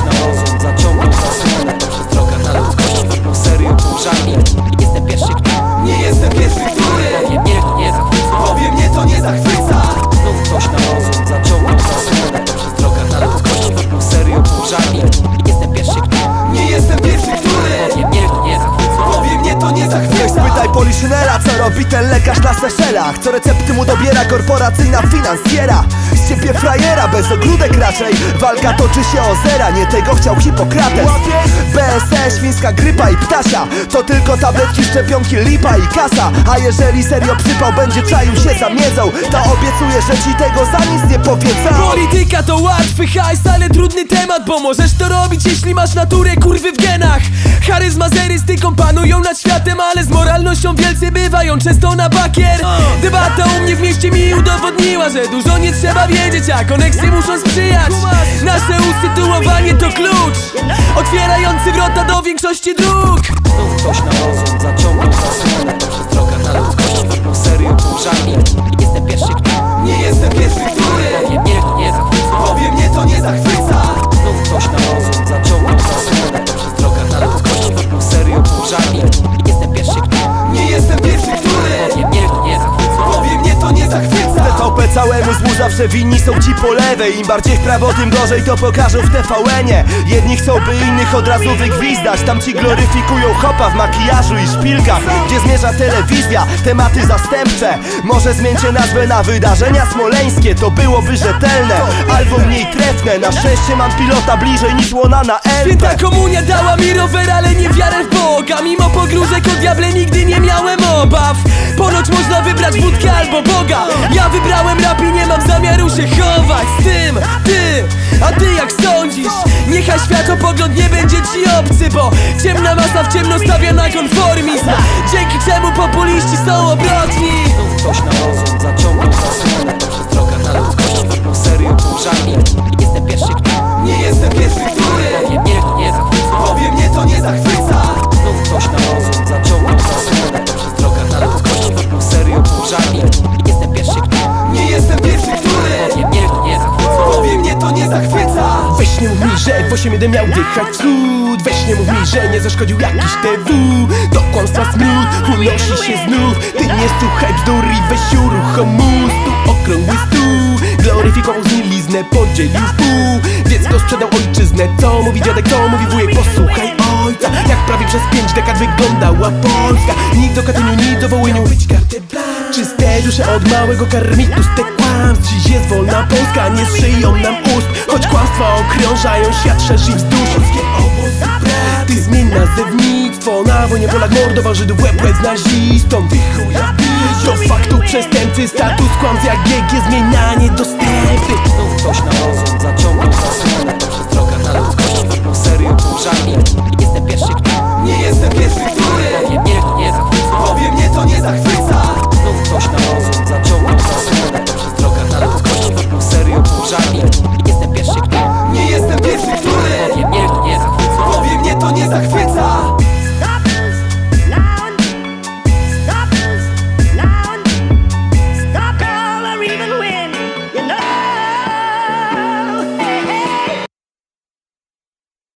emotional. A co robi ten lekarz na Seszelach? Co recepty mu dobiera korporacyjna finansjera? Z ciebie frajera, bez ogródek raczej. Walka toczy się o zera, nie tego chciał Hipokrates. BSE, świńska grypa i ptasia To tylko tabletki, szczepionki, lipa i kasa. A jeżeli serio przypał będzie czaił się za miedzą. To obiecuję, że ci tego za nic nie powiedzą. Polityka to łatwy hajs, ale trudny temat Bo możesz to robić, jeśli masz naturę kurwy w genach. Charyzma z erystyką panują nad światem Ale z moralnością wielcy bywają często na bakier. Debata u mnie w mieście mi udowodniła Że dużo nie trzeba wiedzieć, a koneksje muszą sprzyjać. Nasze usytuowanie to klucz Otwierający wrota do większości dróg. Znów ktoś na rozum Złu zawsze winni są ci po lewej. Im bardziej w prawo tym gorzej to pokażą w TVN-ie. Jedni chcą by innych od razu wygwizdać. Tam ci gloryfikują chopa w makijażu i szpilkach Gdzie zmierza telewizja, tematy zastępcze. Może zmieńcie nazwę na wydarzenia smoleńskie. To byłoby rzetelne, albo mniej trefne. Na szczęście mam pilota bliżej niż łona na Święta LP komunia dała mi rower, ale nie wiarę w Boga. Mimo pogróżek o diable nigdy nie miałem obaw. Ponoć można wybrać wódkę albo Boga. Ja wybrałem a ty jak sądzisz? Niechaj światopogląd nie będzie ci obcy Bo ciemna masa w ciemno stawia na konformizm. Dzięki czemu populiści są obrotni. Ktoś na rozum zaciągnął zasłonę że w 8 miał dychać cud. Weź nie mów mi, że nie zaszkodził jakiś TW Do kłamstwa smród unosi się znów. Ty nie słuchaj bzdur i weź uruchom mózg Tu okrągły stół Gloryfikował zniliznę, podzielił pół. Dziecko sprzedał ojczyznę. Co mówi dziadek, co mówi wujek? Posłuchaj ojca. Jak prawie przez pięć dekad wyglądała Polska. Nic o Katyniu, nic o Wołyniu. Czyste dusze od małego karmitu Z kłamstw Dziś jest wolna Polska Nie szyją nam ust. Choć kłamstwa okrążają świat Szerszy wzdłuż. Pracy Zmień nazewnictwo. Na wojnie Polak mordował Żydów łeb łeb z nazistą. Ty chuja Do faktu przestępcy Status kłamstw jak GG Zmień na ktoś na rozum zaciągnął zasłonę